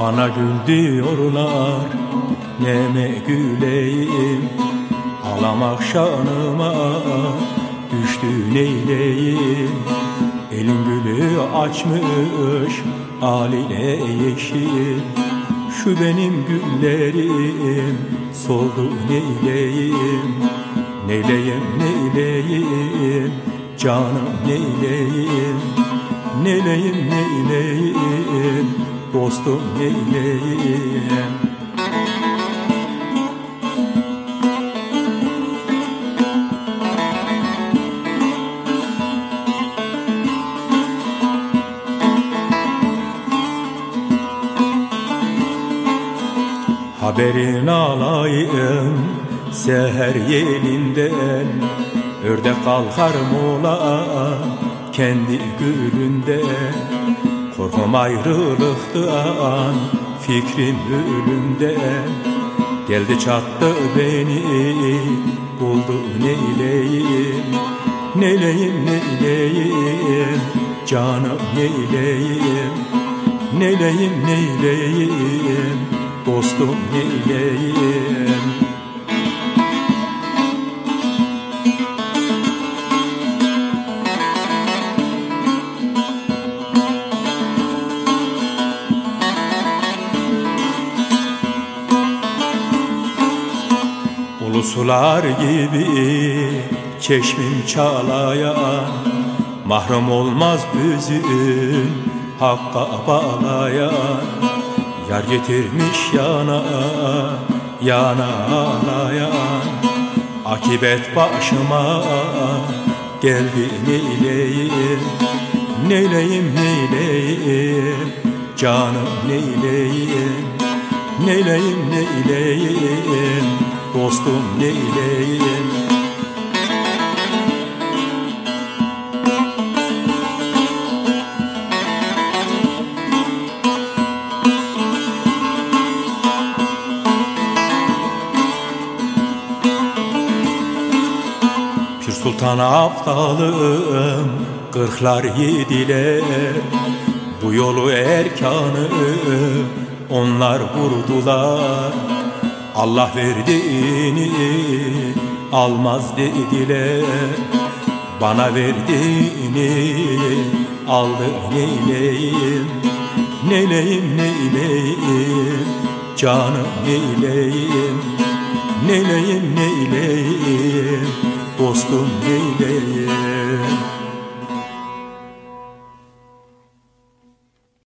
Bana gül diyorlar Neme güleyim? Ağlamak şanıma Düştü neyleyim? Elin gülü açmış Aline yeşil. Şu benim güllerim Soldu neyleyim? Neyleyim neyleyim? Canım neyleyim? Neyleyim neyleyim Dostum neyleyim Haberin alayım seher yelinden. Ördek kalkar mola kendi gülünde Korkum ayrılıktan fikrim ölümde. Geldi çattı beni buldu neyleyim? Neyleyim neyleyim? Canım neyleyim? Neyleyim neyleyim? Dostum neyleyim Ulusular gibi çeşmim çalayan Mahrum olmaz büzün hakka bağlayan Yar getirmiş yana yana ağlayan Akibet başıma geldi neyleyim Neyleyim neyleyim? Canım neyleyim Neyleyim neyleyim dostum neyleyim? Pir Sultan aptalım Kırklar yediler. Bu yolu erkanı Onlar vurdular Allah verdiğini almaz dediler. Bana verdiğini aldı neyleyim Neyleyim neyleyim canım neyleyim Neyleyim neyleyim dostum neyleyim